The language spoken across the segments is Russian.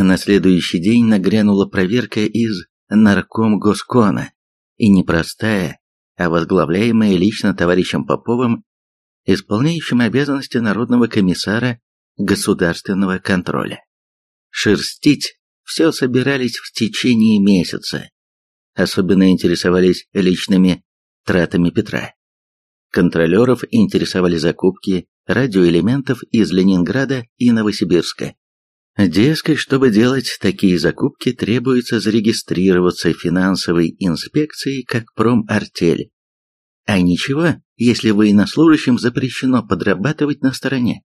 На следующий день нагрянула проверка из наркомгоскона, и не простая, а возглавляемая лично товарищем Поповым, исполняющим обязанности Народного комиссара государственного контроля. Шерстить все собирались в течение месяца. Особенно интересовались личными тратами Петра. Контролеров интересовали закупки радиоэлементов из Ленинграда и Новосибирска. Дескать, чтобы делать такие закупки, требуется зарегистрироваться финансовой инспекцией как промартель. А ничего, если военнослужащим запрещено подрабатывать на стороне.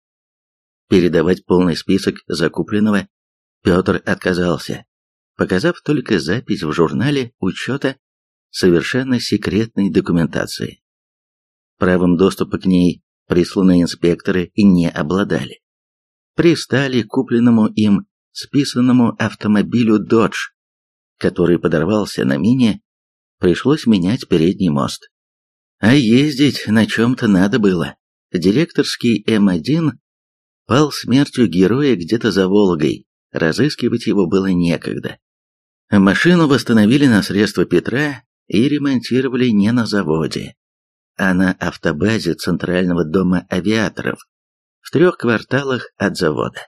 Передавать полный список закупленного Петр отказался, показав только запись в журнале учета совершенно секретной документации. Правом доступа к ней присланные инспекторы и не обладали пристали к купленному им списанному автомобилю «Додж», который подорвался на мине, пришлось менять передний мост. А ездить на чем-то надо было. Директорский М1 пал смертью героя где-то за Волгой, разыскивать его было некогда. Машину восстановили на средства Петра и ремонтировали не на заводе, а на автобазе Центрального дома авиаторов, в трех кварталах от завода.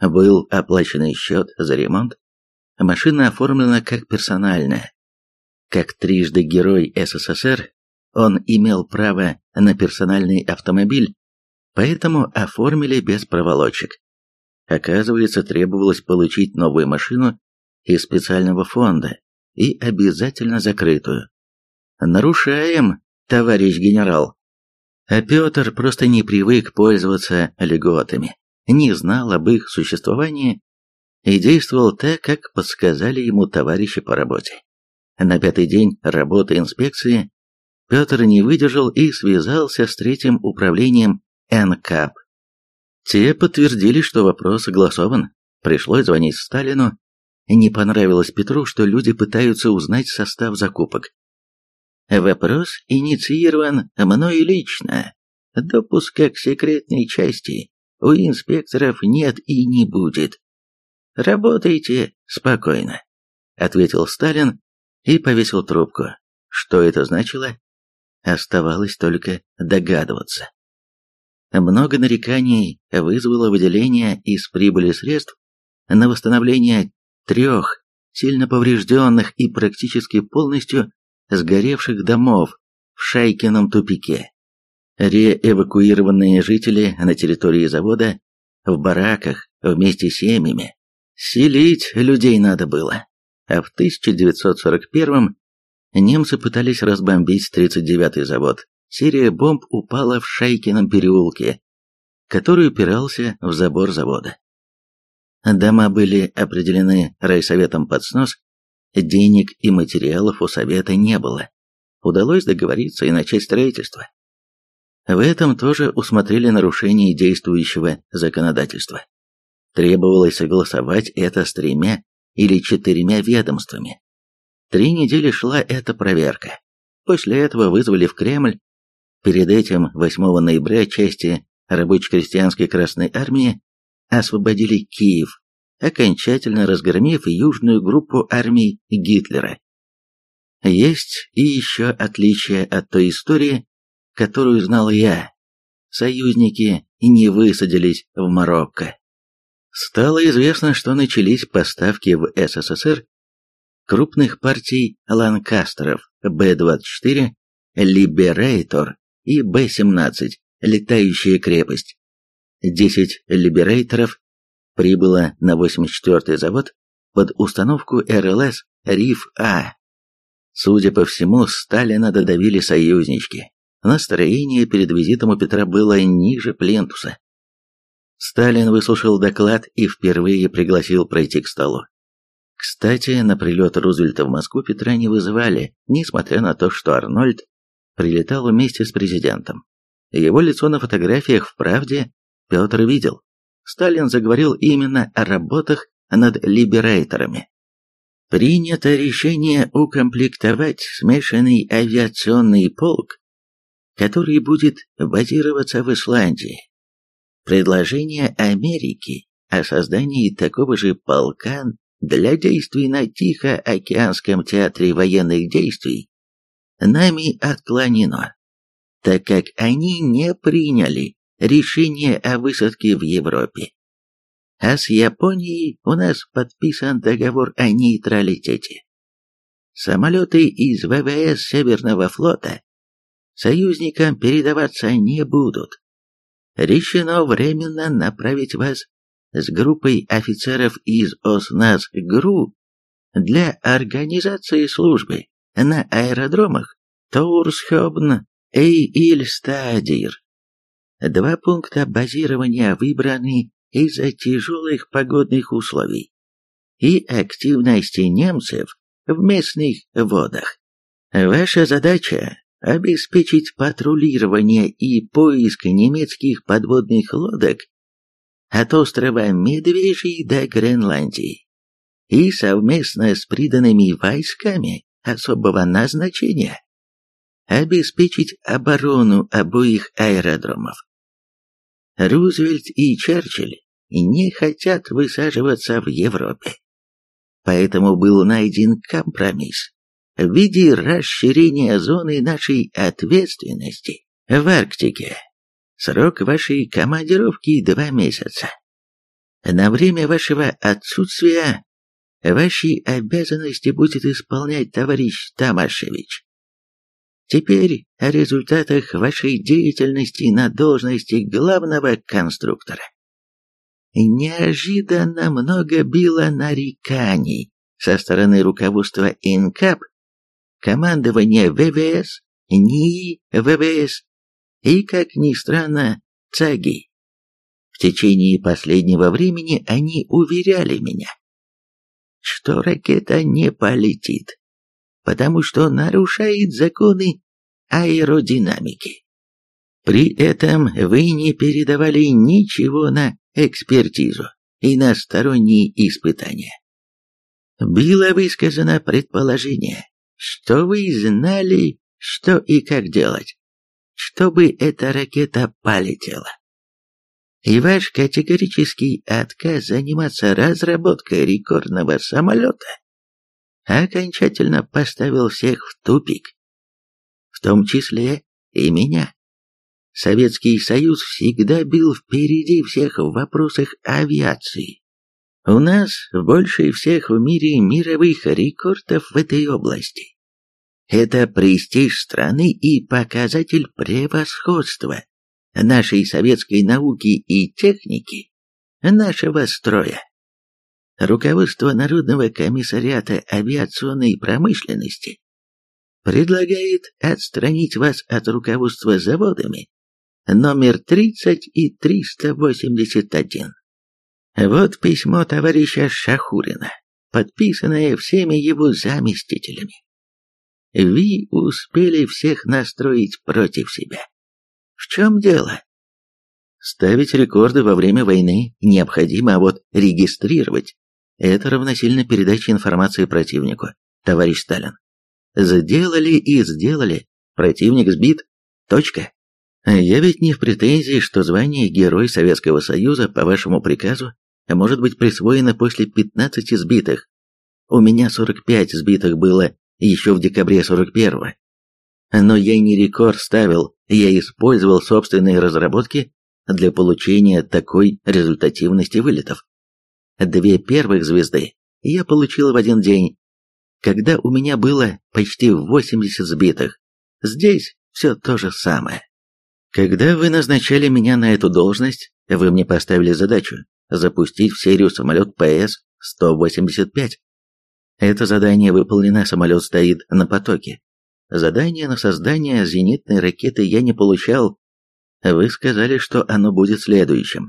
Был оплаченный счет за ремонт. Машина оформлена как персональная. Как трижды герой СССР, он имел право на персональный автомобиль, поэтому оформили без проволочек. Оказывается, требовалось получить новую машину из специального фонда и обязательно закрытую. Нарушаем, товарищ генерал. А Петр просто не привык пользоваться льготами, не знал об их существовании и действовал так, как подсказали ему товарищи по работе. На пятый день работы инспекции Петр не выдержал и связался с третьим управлением НКАП. Те подтвердили, что вопрос согласован. Пришлось звонить Сталину. Не понравилось Петру, что люди пытаются узнать состав закупок. Вопрос инициирован мной лично. Допуска к секретной части у инспекторов нет и не будет. Работайте спокойно, ответил Сталин и повесил трубку. Что это значило? Оставалось только догадываться. Много нареканий вызвало выделение из прибыли средств на восстановление трех сильно поврежденных и практически полностью сгоревших домов в Шайкином тупике. Реэвакуированные жители на территории завода в бараках вместе с семьями. Селить людей надо было. А в 1941-м немцы пытались разбомбить 39-й завод. Серия бомб упала в Шайкином переулке, который упирался в забор завода. Дома были определены райсоветом под снос Денег и материалов у совета не было. Удалось договориться и начать строительство. В этом тоже усмотрели нарушение действующего законодательства. Требовалось согласовать это с тремя или четырьмя ведомствами. Три недели шла эта проверка. После этого вызвали в Кремль. Перед этим 8 ноября части рабоче-крестьянской Красной Армии освободили Киев окончательно разгромив южную группу армий Гитлера. Есть и еще отличие от той истории, которую знал я. Союзники не высадились в Марокко. Стало известно, что начались поставки в СССР крупных партий ланкастеров Б-24, Либерейтор и Б-17, летающая крепость. 10 Либерейторов прибыла на 84-й завод под установку РЛС РИФ-А. Судя по всему, Сталина додавили союзнички. Настроение перед визитом у Петра было ниже плинтуса. Сталин выслушал доклад и впервые пригласил пройти к столу. Кстати, на прилет Рузвельта в Москву Петра не вызывали, несмотря на то, что Арнольд прилетал вместе с президентом. Его лицо на фотографиях в «Правде» Петр видел. Сталин заговорил именно о работах над либерейторами. Принято решение укомплектовать смешанный авиационный полк, который будет базироваться в Исландии. Предложение Америки о создании такого же полка для действий на Тихоокеанском театре военных действий нами отклонено, так как они не приняли решение о высадке в Европе. А с Японией у нас подписан договор о нейтралитете. Самолеты из ВВС Северного флота союзникам передаваться не будут. Решено временно направить вас с группой офицеров из ОСНАС ГРУ для организации службы на аэродромах Таурсхёбн и Ильстадир. Два пункта базирования выбраны из-за тяжелых погодных условий и активности немцев в местных водах. Ваша задача – обеспечить патрулирование и поиск немецких подводных лодок от острова Медвежий до Гренландии и совместно с приданными войсками особого назначения обеспечить оборону обоих аэродромов. Рузвельт и Черчилль не хотят высаживаться в Европе. Поэтому был найден компромисс в виде расширения зоны нашей ответственности в Арктике. Срок вашей командировки два месяца. На время вашего отсутствия ваши обязанности будет исполнять товарищ Тамашевич. Теперь о результатах вашей деятельности на должности главного конструктора. Неожиданно много било нареканий со стороны руководства ИНКАП, командования ВВС, НИИ ВВС и, как ни странно, ЦАГИ. В течение последнего времени они уверяли меня, что ракета не полетит, потому что нарушает законы аэродинамики. При этом вы не передавали ничего на экспертизу и на сторонние испытания. Было высказано предположение, что вы знали, что и как делать, чтобы эта ракета полетела. И ваш категорический отказ заниматься разработкой рекордного самолета окончательно поставил всех в тупик, в том числе и меня. Советский Союз всегда был впереди всех в вопросах авиации. У нас больше всех в мире мировых рекордов в этой области. Это престиж страны и показатель превосходства нашей советской науки и техники, нашего строя. Руководство Народного комиссариата авиационной промышленности предлагает отстранить вас от руководства заводами номер 30 и 381. Вот письмо товарища Шахурина, подписанное всеми его заместителями. Вы успели всех настроить против себя. В чем дело? Ставить рекорды во время войны необходимо, а вот регистрировать – это равносильно передаче информации противнику, товарищ Сталин. Сделали и сделали, противник сбит, точка. Я ведь не в претензии, что звание Герой Советского Союза по вашему приказу может быть присвоено после 15 сбитых. У меня 45 сбитых было еще в декабре 41-го. Но я не рекорд ставил, я использовал собственные разработки для получения такой результативности вылетов. Две первых звезды я получил в один день, когда у меня было почти 80 сбитых. Здесь все то же самое. Когда вы назначали меня на эту должность, вы мне поставили задачу запустить в серию самолет ПС-185. Это задание выполнено, самолет стоит на потоке. Задание на создание зенитной ракеты я не получал. Вы сказали, что оно будет следующим.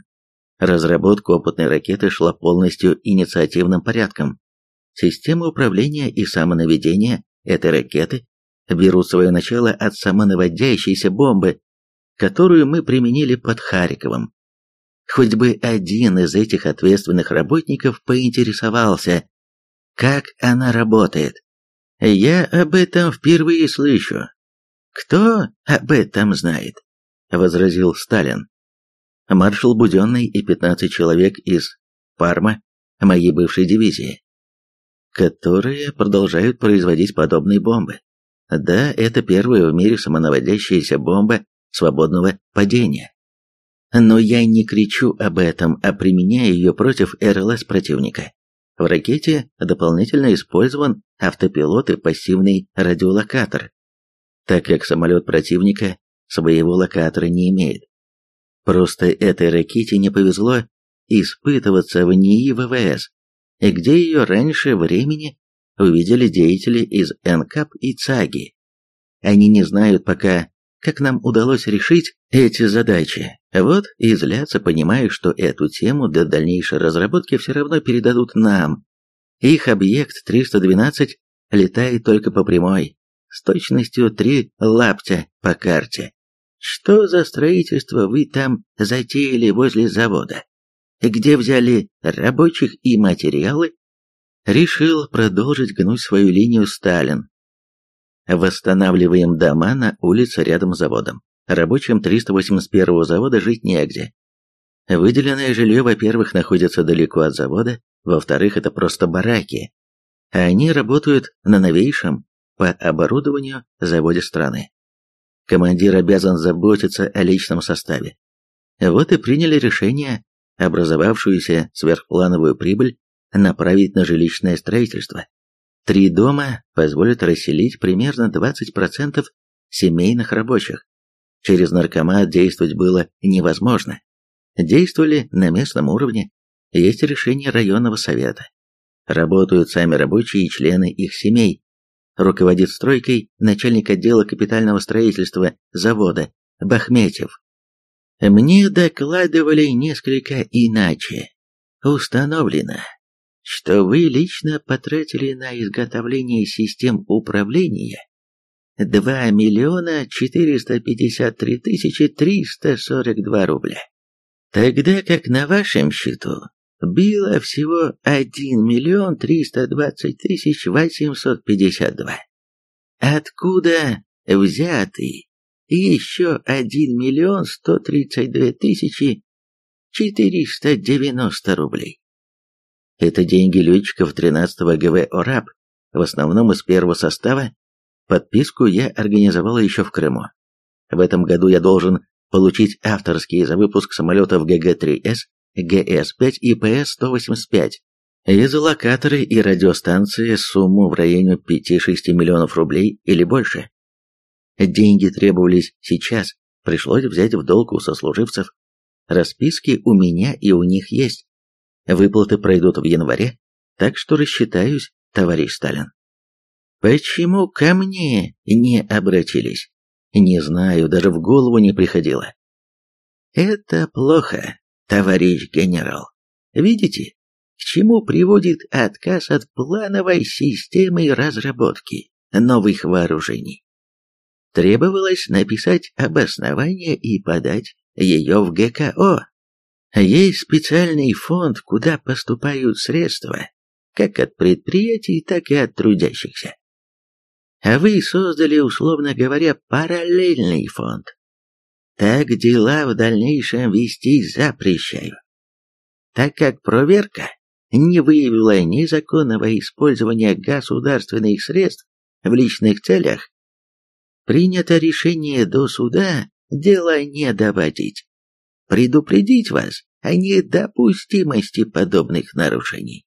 Разработка опытной ракеты шла полностью инициативным порядком. Системы управления и самонаведения этой ракеты берут свое начало от самонаводящейся бомбы, которую мы применили под Харьковом. Хоть бы один из этих ответственных работников поинтересовался, как она работает. Я об этом впервые слышу. Кто об этом знает? возразил Сталин. Маршал Буденный и 15 человек из Парма моей бывшей дивизии, которые продолжают производить подобные бомбы. Да, это первая в мире самонаводящаяся бомба свободного падения. Но я не кричу об этом, а применяю ее против РЛС противника. В ракете дополнительно использован автопилот и пассивный радиолокатор, так как самолет противника своего локатора не имеет. Просто этой ракете не повезло испытываться в НИИ ВВС, где ее раньше времени увидели деятели из НКАП и ЦАГИ. Они не знают пока, как нам удалось решить эти задачи. Вот и злятся, понимая, что эту тему для дальнейшей разработки все равно передадут нам. Их объект 312 летает только по прямой, с точностью три лаптя по карте. Что за строительство вы там затеяли возле завода? Где взяли рабочих и материалы? Решил продолжить гнуть свою линию Сталин. Восстанавливаем дома на улице рядом с заводом. Рабочим 381 завода жить негде. Выделенное жилье, во-первых, находится далеко от завода, во-вторых, это просто бараки. Они работают на новейшем по оборудованию заводе страны. Командир обязан заботиться о личном составе. Вот и приняли решение образовавшуюся сверхплановую прибыль направить на жилищное строительство. Три дома позволят расселить примерно 20% семейных рабочих. Через наркомат действовать было невозможно. Действовали на местном уровне, есть решение районного совета. Работают сами рабочие и члены их семей. Руководит стройкой начальник отдела капитального строительства завода Бахметьев. Мне докладывали несколько иначе. Установлено, что вы лично потратили на изготовление систем управления 2 миллиона 453 тысячи 342 рубля. Тогда как на вашем счету било всего 1 миллион 320 тысяч 852. Откуда взятый еще 1 миллион 132 тысячи 490 рублей? Это деньги летчиков 13-го ГВ «Ораб», в основном из первого состава. Подписку я организовала еще в Крыму. В этом году я должен получить авторские за выпуск самолетов ГГ-3С ГС-5 и ПС-185. Из локаторы и радиостанции сумму в районе 5-6 миллионов рублей или больше. Деньги требовались сейчас, пришлось взять в долг у сослуживцев. Расписки у меня и у них есть. Выплаты пройдут в январе, так что рассчитаюсь, товарищ Сталин. Почему ко мне не обратились? Не знаю, даже в голову не приходило. Это плохо, товарищ генерал. Видите, к чему приводит отказ от плановой системы разработки новых вооружений? Требовалось написать обоснование и подать ее в ГКО. Есть специальный фонд, куда поступают средства, как от предприятий, так и от трудящихся. А вы создали, условно говоря, параллельный фонд, так дела в дальнейшем вести запрещаю. Так как проверка не выявила незаконного использования государственных средств в личных целях, принято решение до суда дело не доводить. Предупредить вас о недопустимости подобных нарушений.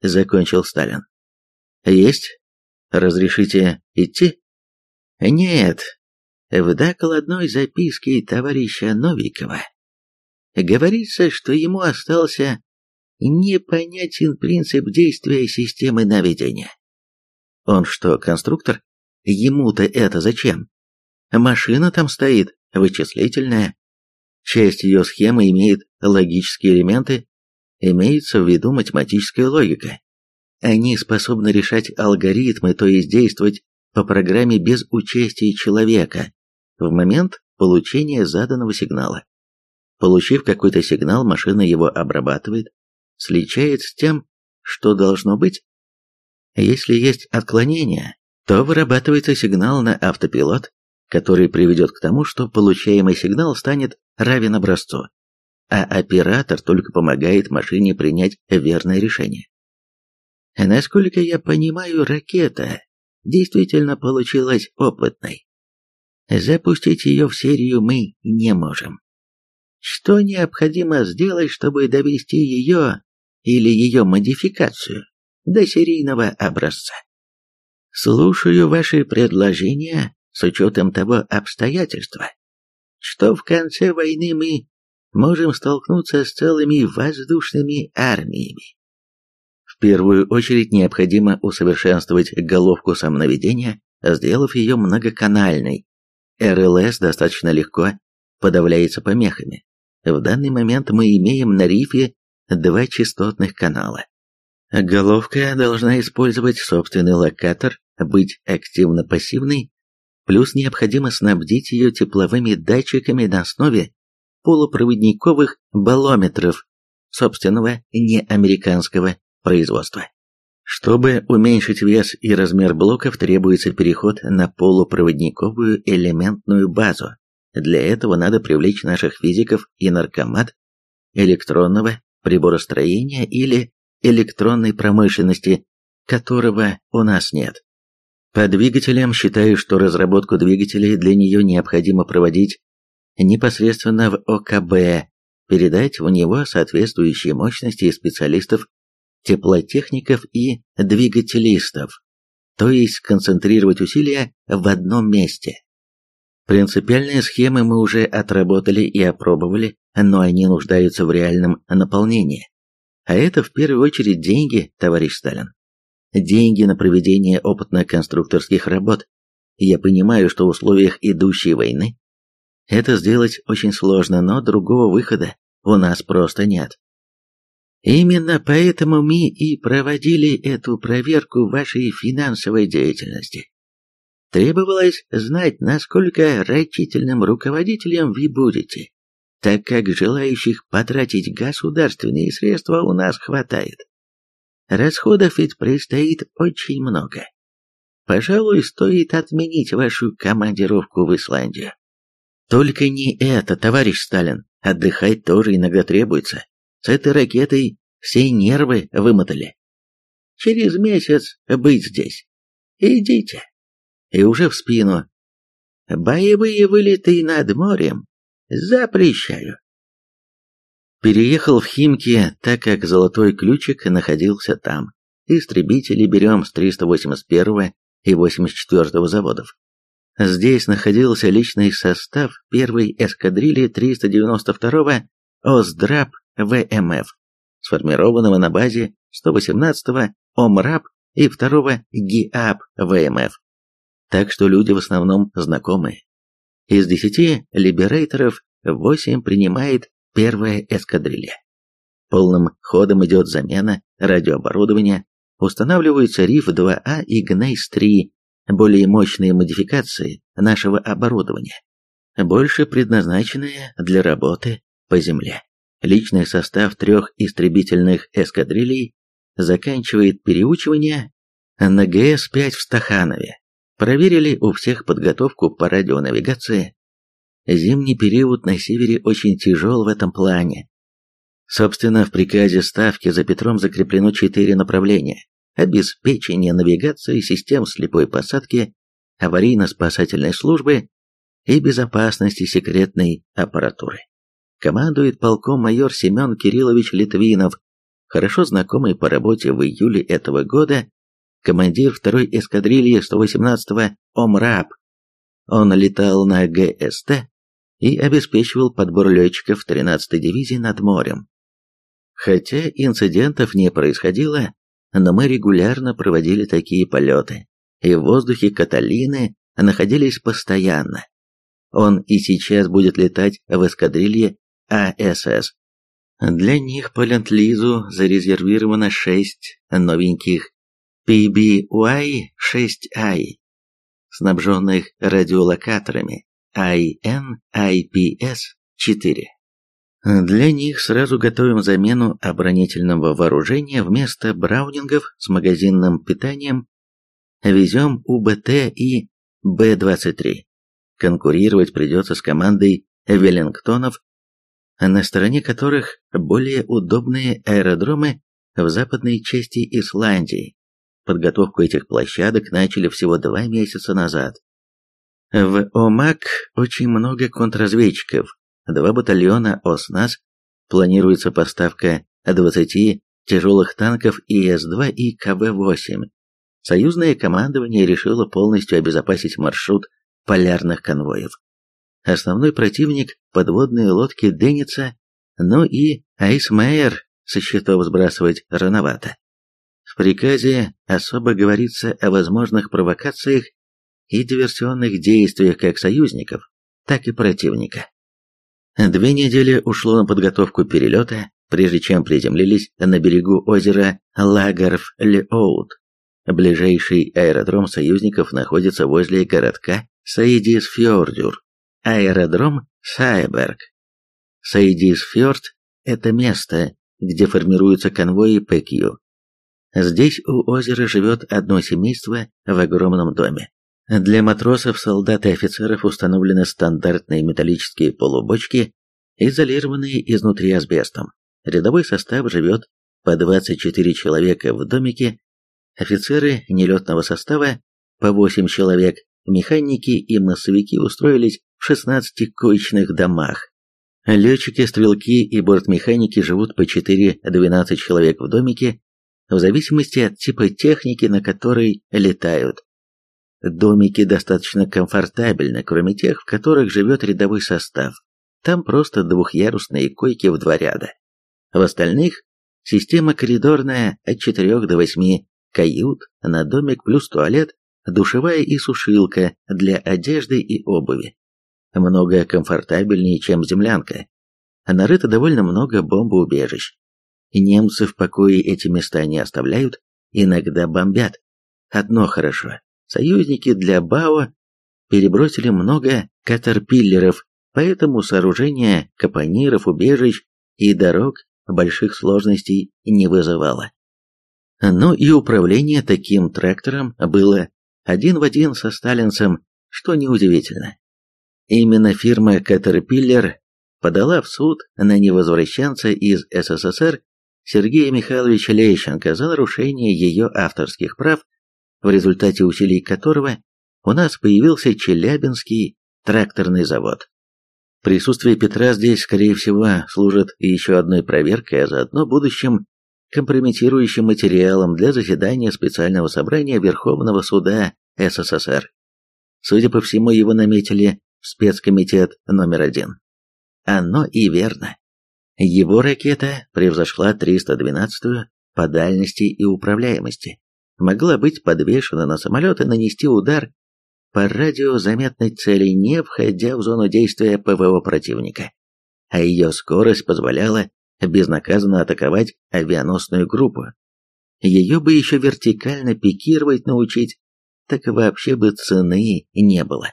Закончил Сталин. Есть? Разрешите идти? Нет, в докладной записке товарища Новикова говорится, что ему остался непонятен принцип действия системы наведения. Он что, конструктор? Ему-то это зачем? Машина там стоит, вычислительная. Часть ее схемы имеет логические элементы, имеется в виду математическая логика. Они способны решать алгоритмы, то есть действовать по программе без участия человека, в момент получения заданного сигнала. Получив какой-то сигнал, машина его обрабатывает, сличает с тем, что должно быть. Если есть отклонение, то вырабатывается сигнал на автопилот, который приведет к тому, что получаемый сигнал станет равен образцу. а оператор только помогает машине принять верное решение. Насколько я понимаю, ракета действительно получилась опытной. Запустить ее в серию мы не можем. Что необходимо сделать, чтобы довести ее или ее модификацию до серийного образца? Слушаю ваши предложения с учетом того обстоятельства, что в конце войны мы можем столкнуться с целыми воздушными армиями. В первую очередь необходимо усовершенствовать головку самонаведения, сделав ее многоканальной. РЛС достаточно легко подавляется помехами. В данный момент мы имеем на рифе два частотных канала. Головка должна использовать собственный локатор, быть активно-пассивной, плюс необходимо снабдить ее тепловыми датчиками на основе полупроводниковых баллометров собственного неамериканского производства. Чтобы уменьшить вес и размер блоков, требуется переход на полупроводниковую элементную базу. Для этого надо привлечь наших физиков и наркомат электронного приборостроения или электронной промышленности, которого у нас нет. По двигателям считаю, что разработку двигателей для нее необходимо проводить непосредственно в ОКБ, передать в него соответствующие мощности специалистов теплотехников и двигателистов, то есть концентрировать усилия в одном месте. Принципиальные схемы мы уже отработали и опробовали, но они нуждаются в реальном наполнении. А это в первую очередь деньги, товарищ Сталин. Деньги на проведение опытно-конструкторских работ. Я понимаю, что в условиях идущей войны это сделать очень сложно, но другого выхода у нас просто нет. Именно поэтому мы и проводили эту проверку вашей финансовой деятельности. Требовалось знать, насколько рачительным руководителем вы будете, так как желающих потратить государственные средства у нас хватает. Расходов ведь предстоит очень много. Пожалуй, стоит отменить вашу командировку в Исландию. Только не это, товарищ Сталин, отдыхать тоже иногда требуется. С этой ракетой все нервы вымотали. Через месяц быть здесь. Идите. И уже в спину. Боевые вылеты над морем запрещаю. Переехал в Химки, так как золотой ключик находился там. Истребители берем с 381 и 84 заводов. Здесь находился личный состав первой эскадрильи 392 ОСДРАП ВМФ сформированного на базе 118-го ОМРАП и 2-го ГИАП ВМФ. Так что люди в основном знакомые. Из 10 либерейторов 8 принимает первая эскадрилья. Полным ходом идет замена радиооборудования, устанавливаются РИФ-2А и ГНЕЙС-3, более мощные модификации нашего оборудования, больше предназначенные для работы по земле. Личный состав трех истребительных эскадрилей заканчивает переучивание на ГС-5 в Стаханове. Проверили у всех подготовку по радионавигации. Зимний период на севере очень тяжел в этом плане. Собственно, в приказе Ставки за Петром закреплено четыре направления. Обеспечение навигации систем слепой посадки, аварийно-спасательной службы и безопасности секретной аппаратуры командует полком майор Семен Кириллович Литвинов, хорошо знакомый по работе в июле этого года, командир второй эскадрильи 118-го ОМРАП. Он летал на ГСТ и обеспечивал подбор летчиков 13-й дивизии над морем. Хотя инцидентов не происходило, но мы регулярно проводили такие полеты, и в воздухе Каталины находились постоянно. Он и сейчас будет летать в эскадрилье АСС. Для них по ленд-лизу зарезервировано 6 новеньких PBY-6i, снабженных радиолокаторами IN-IPS-4. Для них сразу готовим замену оборонительного вооружения вместо браунингов с магазинным питанием везем УБТ и Б-23. Конкурировать придется с командой Веллингтонов на стороне которых более удобные аэродромы в западной части Исландии. Подготовку этих площадок начали всего два месяца назад. В ОМАК очень много контрразведчиков, два батальона ОСНАС, планируется поставка 20 тяжелых танков ИС-2 и КВ-8. Союзное командование решило полностью обезопасить маршрут полярных конвоев. Основной противник – подводные лодки Денница, ну и Айсмейер со счетов сбрасывать рановато. В приказе особо говорится о возможных провокациях и диверсионных действиях как союзников, так и противника. Две недели ушло на подготовку перелета, прежде чем приземлились на берегу озера Лагарф-Леоут. Ближайший аэродром союзников находится возле городка Саидисфьордюр, аэродром Сайберг. Саидисфьорд – это место, где формируются конвои ПКЮ. Здесь у озера живет одно семейство в огромном доме. Для матросов, солдат и офицеров установлены стандартные металлические полубочки, изолированные изнутри асбестом. Рядовой состав живет по 24 человека в домике, офицеры нелетного состава по 8 человек, механики и массовики устроились 16 коечных домах. Летчики, стрелки и бортмеханики живут по 4-12 человек в домике, в зависимости от типа техники, на которой летают. Домики достаточно комфортабельны, кроме тех, в которых живет рядовой состав. Там просто двухъярусные койки в два ряда. В остальных система коридорная от 4 до 8 кают на домик плюс туалет, душевая и сушилка для одежды и обуви. Много комфортабельнее, чем землянка. Нарыто довольно много бомбоубежищ. Немцы в покое эти места не оставляют, иногда бомбят. Одно хорошо. Союзники для Бао перебросили много катерпиллеров, поэтому сооружение капониров, убежищ и дорог больших сложностей не вызывало. Но и управление таким трактором было один в один со сталинцем, что неудивительно. Именно фирма Caterpillar подала в суд на невозвращенца из СССР Сергея Михайловича Лещенко за нарушение ее авторских прав в результате усилий которого у нас появился Челябинский тракторный завод. Присутствие Петра здесь, скорее всего, служит еще одной проверкой, а заодно будущим компрометирующим материалом для заседания специального собрания Верховного суда СССР. Судя по всему, его наметили спецкомитет номер один. Оно и верно. Его ракета превзошла 312-ю по дальности и управляемости могла быть подвешена на самолет и нанести удар по радиозаметной цели, не входя в зону действия ПВО противника. А ее скорость позволяла безнаказанно атаковать авианосную группу. Ее бы еще вертикально пикировать научить, так вообще бы цены не было.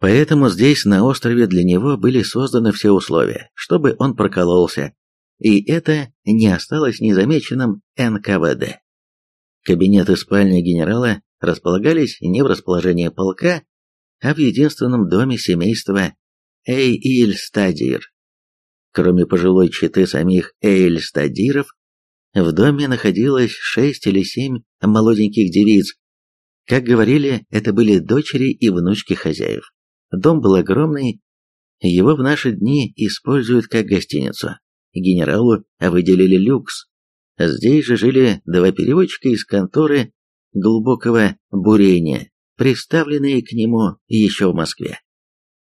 Поэтому здесь, на острове, для него были созданы все условия, чтобы он прокололся, и это не осталось незамеченным НКВД. Кабинет и спальня генерала располагались не в расположении полка, а в единственном доме семейства Эйльстадир. Кроме пожилой четы самих Эйльстадиров, в доме находилось шесть или семь молоденьких девиц. Как говорили, это были дочери и внучки хозяев. Дом был огромный, его в наши дни используют как гостиницу. Генералу выделили люкс, Здесь же жили два переводчика из конторы глубокого бурения, приставленные к нему еще в Москве.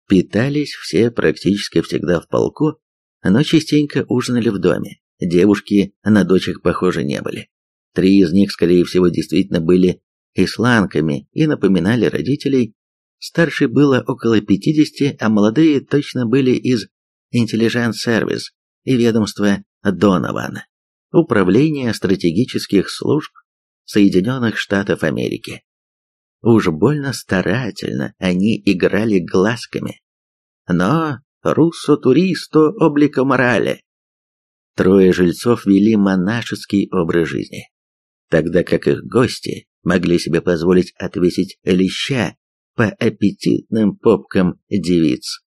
Питались все практически всегда в полку, но частенько ужинали в доме. Девушки на дочек похожи не были. Три из них, скорее всего, действительно были исланками и напоминали родителей. Старшей было около 50, а молодые точно были из Intelligence Service и ведомства Донована. Управления стратегических служб Соединенных Штатов Америки. Уж больно старательно они играли глазками. Но руссо туристо облико морали. Трое жильцов вели монашеский образ жизни, тогда как их гости могли себе позволить отвесить леща по аппетитным попкам девиц.